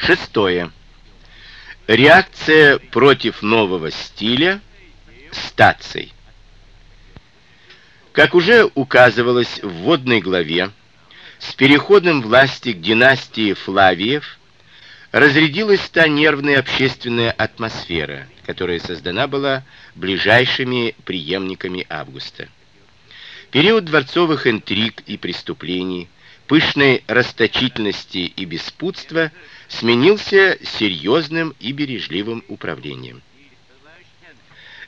Шестое. Реакция против нового стиля стаций. Как уже указывалось в вводной главе, с переходом власти к династии Флавиев разрядилась та нервная общественная атмосфера, которая создана была ближайшими преемниками Августа. Период дворцовых интриг и преступлений, пышной расточительности и беспутства сменился серьезным и бережливым управлением.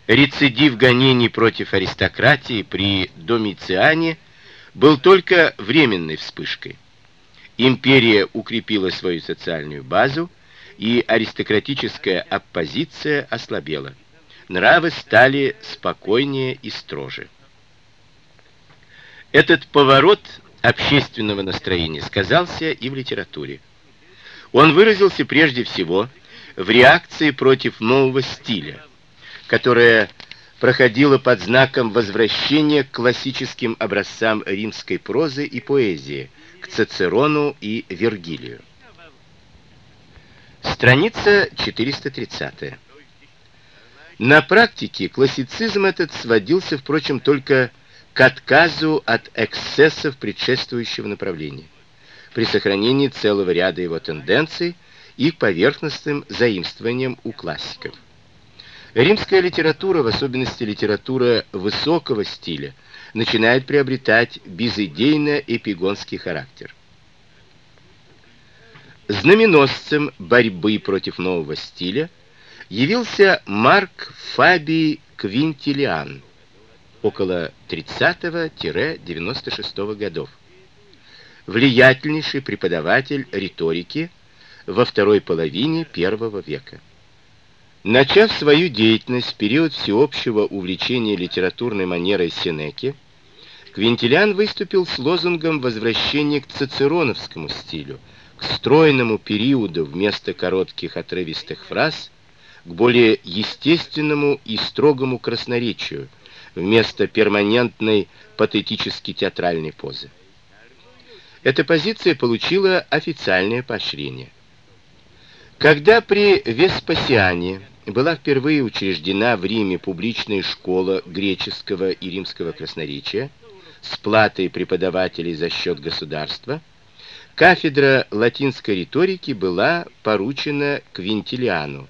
Рецидив гонений против аристократии при Домициане был только временной вспышкой. Империя укрепила свою социальную базу, и аристократическая оппозиция ослабела. Нравы стали спокойнее и строже. Этот поворот общественного настроения сказался и в литературе. Он выразился прежде всего в реакции против нового стиля, которая проходила под знаком возвращения к классическим образцам римской прозы и поэзии, к Цицерону и Вергилию. Страница 430. На практике классицизм этот сводился, впрочем, только к отказу от эксцессов предшествующего направления, при сохранении целого ряда его тенденций и поверхностным заимствованием у классиков. Римская литература, в особенности литература высокого стиля, начинает приобретать безидейно-эпигонский характер. Знаменосцем борьбы против нового стиля явился Марк Фабий Квинтилиан около 30-96 годов. Влиятельнейший преподаватель риторики во второй половине первого века. Начав свою деятельность в период всеобщего увлечения литературной манерой Сенеки, Квинтилиан выступил с лозунгом возвращения к цицероновскому стилю – к стройному периоду вместо коротких отрывистых фраз, к более естественному и строгому красноречию вместо перманентной патетически-театральной позы. Эта позиция получила официальное поощрение. Когда при Веспасиане была впервые учреждена в Риме публичная школа греческого и римского красноречия с платой преподавателей за счет государства, Кафедра латинской риторики была поручена Квинтилиану,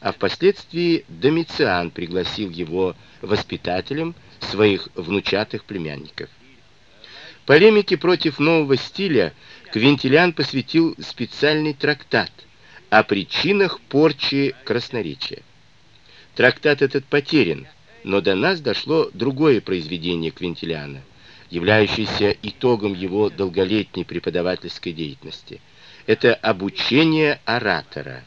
а впоследствии Домициан пригласил его воспитателем своих внучатых племянников. Полемике против нового стиля Квинтилиан посвятил специальный трактат о причинах порчи красноречия. Трактат этот потерян, но до нас дошло другое произведение Квинтилиана, являющийся итогом его долголетней преподавательской деятельности. Это обучение оратора.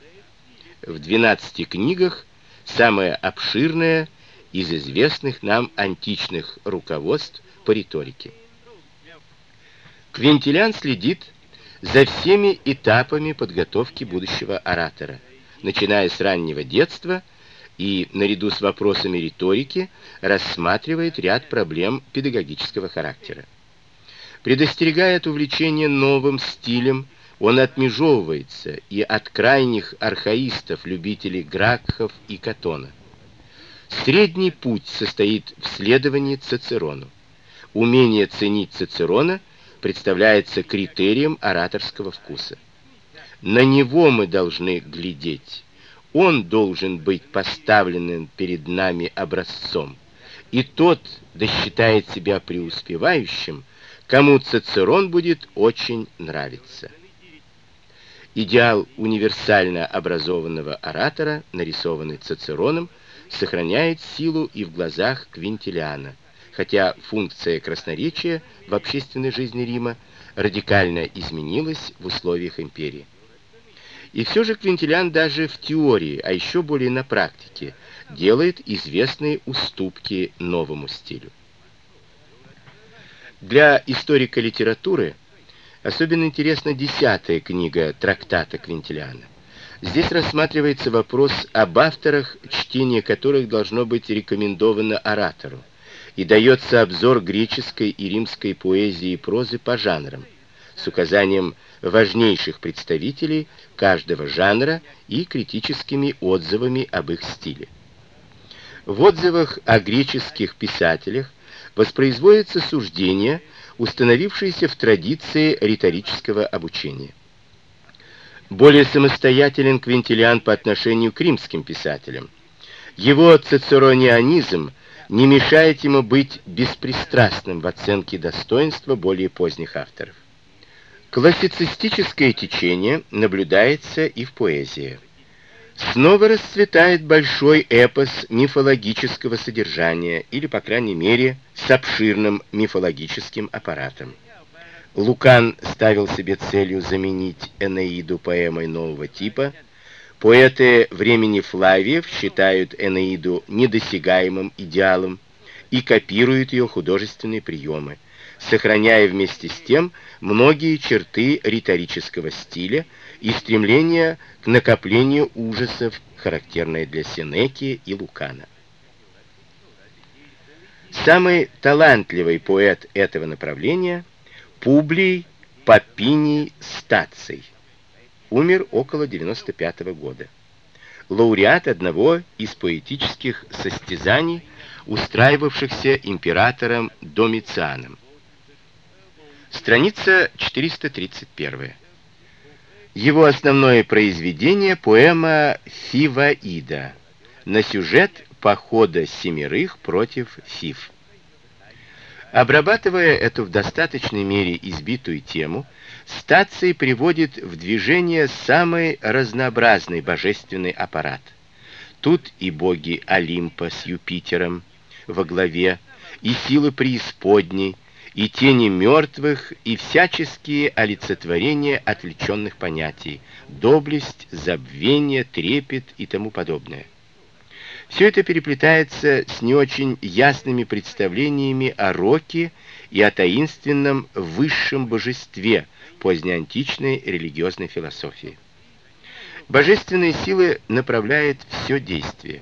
В 12 книгах самое обширное из известных нам античных руководств по риторике. Квинтилиан следит за всеми этапами подготовки будущего оратора, начиная с раннего детства и, наряду с вопросами риторики, рассматривает ряд проблем педагогического характера. Предостерегая от увлечения новым стилем, он отмежевывается и от крайних архаистов, любителей Гракхов и Катона. Средний путь состоит в следовании Цицерону. Умение ценить Цицерона представляется критерием ораторского вкуса. На него мы должны глядеть, он должен быть поставленным перед нами образцом. И тот досчитает себя преуспевающим, кому Цицерон будет очень нравиться. Идеал универсально образованного оратора, нарисованный Цицероном, сохраняет силу и в глазах Квинтилиана, хотя функция красноречия в общественной жизни Рима радикально изменилась в условиях империи. И все же Квинтилиан даже в теории, а еще более на практике, делает известные уступки новому стилю. Для историка литературы особенно интересна десятая книга трактата Квинтилиана. Здесь рассматривается вопрос об авторах, чтение которых должно быть рекомендовано оратору, и дается обзор греческой и римской поэзии и прозы по жанрам, с указанием важнейших представителей каждого жанра и критическими отзывами об их стиле. В отзывах о греческих писателях воспроизводится суждение, установившееся в традиции риторического обучения. Более самостоятелен Квинтилиан по отношению к римским писателям. Его цицеронианизм не мешает ему быть беспристрастным в оценке достоинства более поздних авторов. Классицистическое течение наблюдается и в поэзии. Снова расцветает большой эпос мифологического содержания, или, по крайней мере, с обширным мифологическим аппаратом. Лукан ставил себе целью заменить Энеиду поэмой нового типа. Поэты времени Флавиев считают Энеиду недосягаемым идеалом и копируют ее художественные приемы сохраняя вместе с тем многие черты риторического стиля и стремление к накоплению ужасов, характерное для Сенеки и Лукана. Самый талантливый поэт этого направления – Публий Папиний Стаций. Умер около 95 -го года. Лауреат одного из поэтических состязаний, устраивавшихся императором Домицианом. Страница 431. Его основное произведение – поэма «Фиваида» на сюжет похода семерых против Фив. Обрабатывая эту в достаточной мере избитую тему, Стаций приводит в движение самый разнообразный божественный аппарат. Тут и боги Олимпа с Юпитером во главе, и силы преисподней, и тени мертвых, и всяческие олицетворения отвлеченных понятий, доблесть, забвение, трепет и тому подобное. Все это переплетается с не очень ясными представлениями о роке и о таинственном высшем божестве позднеантичной религиозной философии. Божественные силы направляют все действие.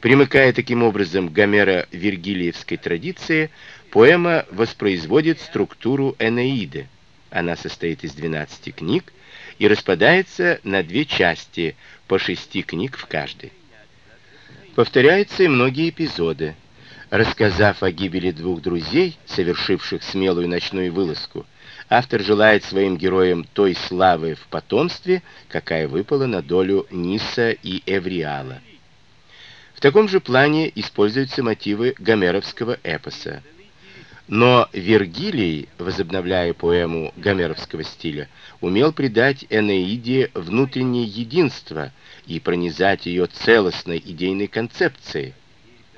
Примыкая таким образом к Гомеро-Вергилиевской традиции, Поэма воспроизводит структуру Энеиды. Она состоит из 12 книг и распадается на две части, по шести книг в каждой. Повторяются и многие эпизоды. Рассказав о гибели двух друзей, совершивших смелую ночную вылазку, автор желает своим героям той славы в потомстве, какая выпала на долю Ниса и Эвриала. В таком же плане используются мотивы гомеровского эпоса. Но Вергилий, возобновляя поэму гомеровского стиля, умел придать Энеиде внутреннее единство и пронизать ее целостной идейной концепцией.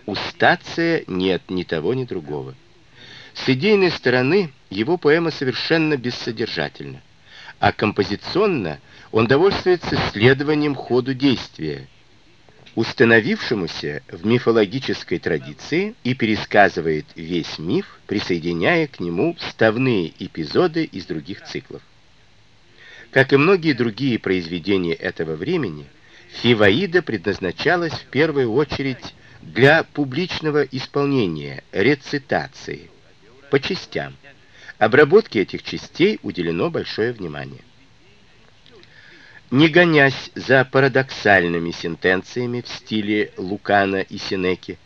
У Стация нет ни того, ни другого. С идейной стороны его поэма совершенно бессодержательна, а композиционно он довольствуется следованием ходу действия, установившемуся в мифологической традиции и пересказывает весь миф, присоединяя к нему вставные эпизоды из других циклов. Как и многие другие произведения этого времени, Фиваида предназначалась в первую очередь для публичного исполнения, рецитации, по частям. Обработке этих частей уделено большое внимание. Не гонясь за парадоксальными сентенциями в стиле Лукана и Сенеки,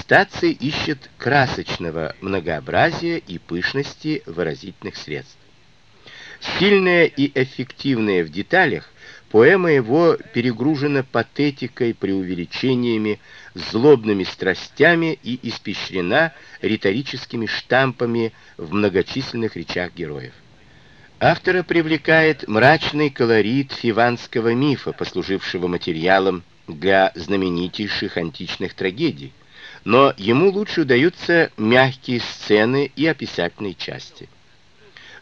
Стаций ищет красочного многообразия и пышности выразительных средств. Сильная и эффективная в деталях, поэма его перегружена патетикой, преувеличениями, злобными страстями и испещрена риторическими штампами в многочисленных речах героев. Автора привлекает мрачный колорит фиванского мифа, послужившего материалом для знаменитейших античных трагедий, но ему лучше удаются мягкие сцены и описательные части.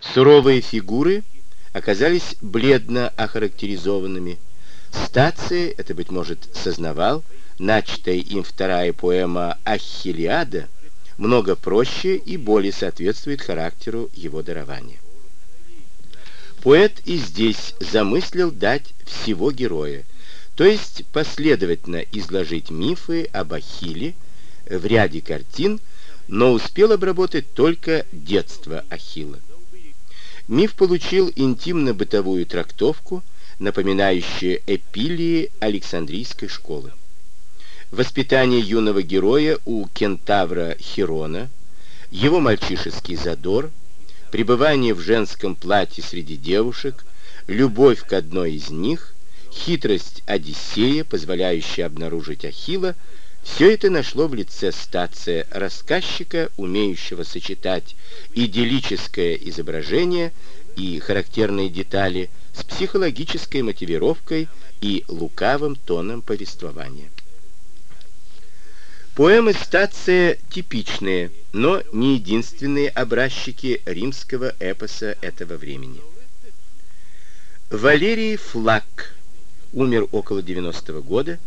Суровые фигуры оказались бледно охарактеризованными. Стации, это, быть может, сознавал, начатая им вторая поэма «Ахиллиада» много проще и более соответствует характеру его дарования. Поэт и здесь замыслил дать всего героя, то есть последовательно изложить мифы об Ахилле в ряде картин, но успел обработать только детство Ахилла. Миф получил интимно-бытовую трактовку, напоминающую эпилии Александрийской школы. Воспитание юного героя у кентавра Хирона, его мальчишеский задор, пребывание в женском платье среди девушек, любовь к одной из них, хитрость Одиссея, позволяющая обнаружить Ахилла, все это нашло в лице стация рассказчика, умеющего сочетать идиллическое изображение и характерные детали с психологической мотивировкой и лукавым тоном повествования. Поэмы стация типичные, но не единственные образчики римского эпоса этого времени. Валерий Флаг умер около 90 -го года,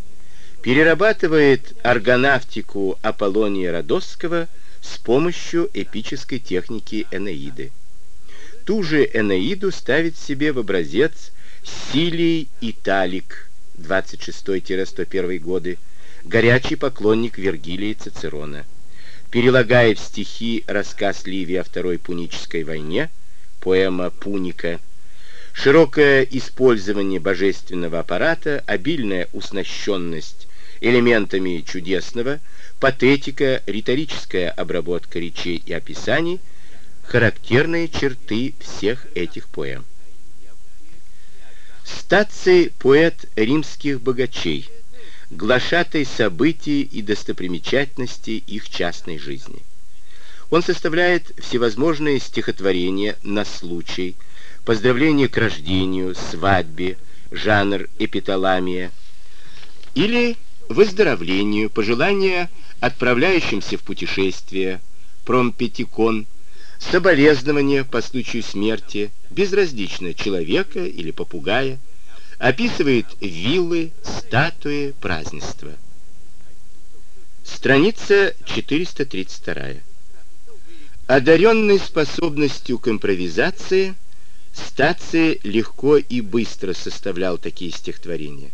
перерабатывает органавтику Аполлония Родосского с помощью эпической техники Энеиды. Ту же Энеиду ставит себе в образец Силий Италик 26-101 годы, горячий поклонник Вергилия и Цицерона. Перелагая в стихи рассказ Ливии о Второй Пунической войне, поэма «Пуника», широкое использование божественного аппарата, обильная уснащенность элементами чудесного, патетика, риторическая обработка речей и описаний – характерные черты всех этих поэм. Стаций – поэт римских богачей, глашатай событий и достопримечательностей их частной жизни. Он составляет всевозможные стихотворения на случай, поздравления к рождению, свадьбе, жанр эпиталамия, или выздоровлению, пожелания отправляющимся в путешествие, промпетикон, соболезнования по случаю смерти, безразлично человека или попугая, описывает виллы, статуи, празднества. Страница 432. Одаренный способностью к импровизации, Стаций легко и быстро составлял такие стихотворения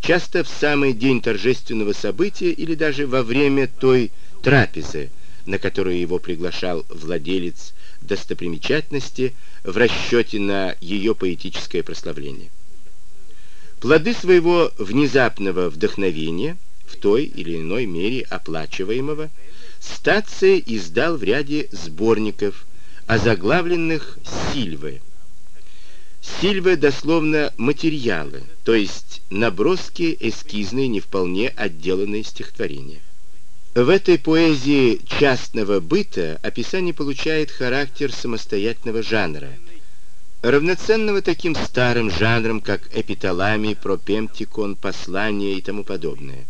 часто в самый день торжественного события или даже во время той трапезы, на которую его приглашал владелец достопримечательности в расчете на ее поэтическое прославление. Плоды своего внезапного вдохновения, в той или иной мере оплачиваемого, Стация издал в ряде сборников, озаглавленных «Сильвы», Сильвы дословно материалы, то есть наброски эскизные, не вполне отделанные стихотворения. В этой поэзии частного быта описание получает характер самостоятельного жанра, равноценного таким старым жанрам, как эпиталамий, пропемтикон, послание и тому подобное.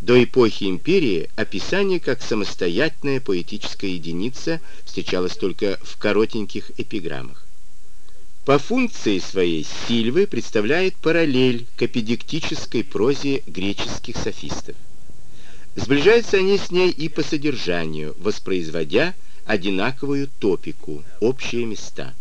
До эпохи империи описание как самостоятельная поэтическая единица встречалось только в коротеньких эпиграммах. По функции своей Сильвы представляет параллель к эпидектической прозе греческих софистов. Сближаются они с ней и по содержанию, воспроизводя одинаковую топику, общие места.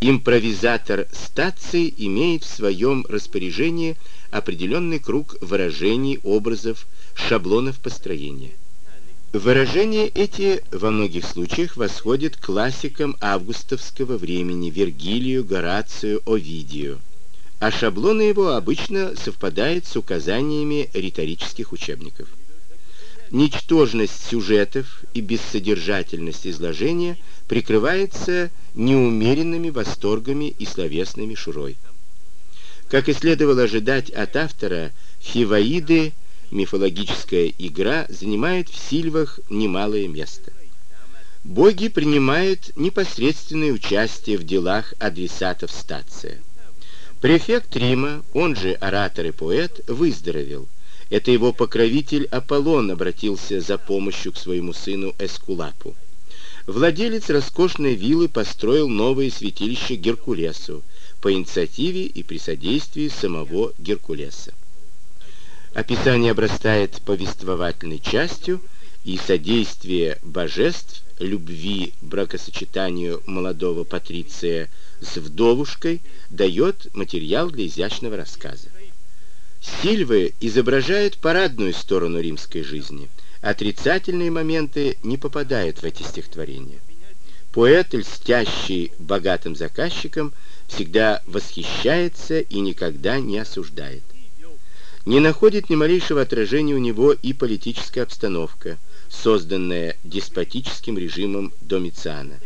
Импровизатор стации имеет в своем распоряжении определенный круг выражений, образов, шаблонов построения. Выражения эти во многих случаях восходят к классикам августовского времени Вергилию, Горацию, Овидию, а шаблоны его обычно совпадают с указаниями риторических учебников. Ничтожность сюжетов и бессодержательность изложения прикрывается неумеренными восторгами и словесной мишурой. Как и следовало ожидать от автора, фиваиды – мифологическая игра занимает в Сильвах немалое место. Боги принимают непосредственное участие в делах адресатов стация. Префект Рима, он же оратор и поэт, выздоровел. Это его покровитель Аполлон обратился за помощью к своему сыну Эскулапу. Владелец роскошной виллы построил новое святилище Геркулесу по инициативе и при содействии самого Геркулеса. Описание обрастает повествовательной частью, и содействие божеств, любви, бракосочетанию молодого патриция с вдовушкой дает материал для изящного рассказа. Сильвы изображают парадную сторону римской жизни. Отрицательные моменты не попадают в эти стихотворения. Поэт, льстящий богатым заказчикам, всегда восхищается и никогда не осуждает. Не находит ни малейшего отражения у него и политическая обстановка, созданная деспотическим режимом Домициана.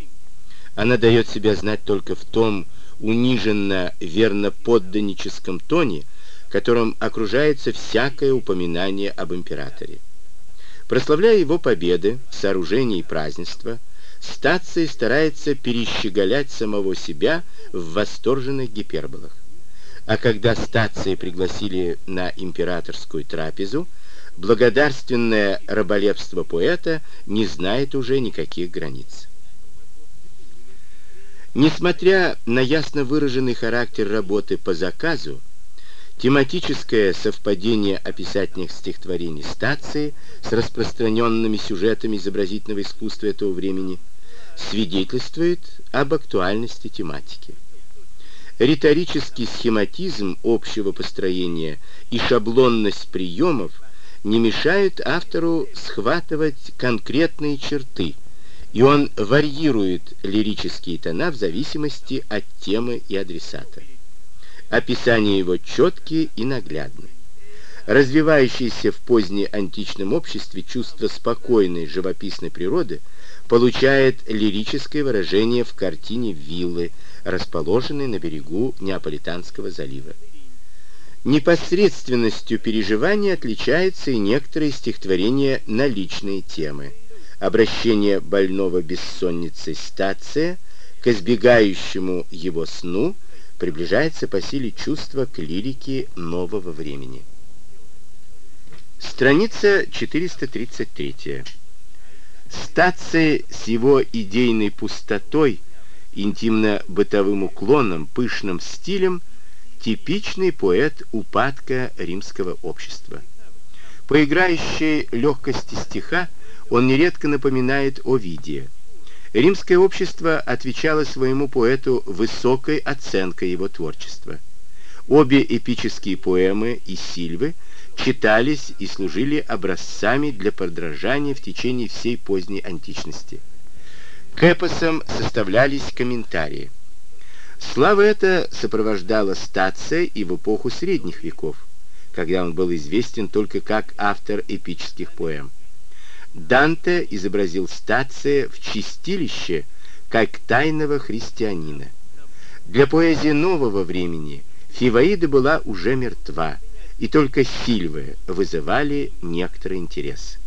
Она дает себя знать только в том униженно верноподданническом тоне, которым окружается всякое упоминание об императоре. Прославляя его победы, сооружения и празднества, Стаций старается перещеголять самого себя в восторженных гиперболах. А когда Стация пригласили на императорскую трапезу, благодарственное раболепство поэта не знает уже никаких границ. Несмотря на ясно выраженный характер работы по заказу, тематическое совпадение описательных стихотворений стации с распространенными сюжетами изобразительного искусства этого времени свидетельствует об актуальности тематики. Риторический схематизм общего построения и шаблонность приемов не мешают автору схватывать конкретные черты, и он варьирует лирические тона в зависимости от темы и адресата. Описания его четкие и наглядны. Развивающееся в позднеантичном обществе чувство спокойной живописной природы получает лирическое выражение в картине виллы, расположенной на берегу Неаполитанского залива. Непосредственностью переживания отличаются и некоторые стихотворения на личные темы – обращение больного бессонницей стация к избегающему его сну приближается по силе чувства к лирике нового времени. Страница 433. Стация с его идейной пустотой, интимно-бытовым уклоном, пышным стилем типичный поэт упадка римского общества. По играющей легкости стиха он нередко напоминает Овидия. Римское общество отвечало своему поэту высокой оценкой его творчества. Обе эпические поэмы и Сильвы читались и служили образцами для подражания в течение всей поздней античности. К эпосам составлялись комментарии. Слава эта сопровождала стация и в эпоху средних веков, когда он был известен только как автор эпических поэм. Данте изобразил Стация в чистилище, как тайного христианина. Для поэзии нового времени Фиваида была уже мертва, и только Сильвы вызывали некоторый интерес.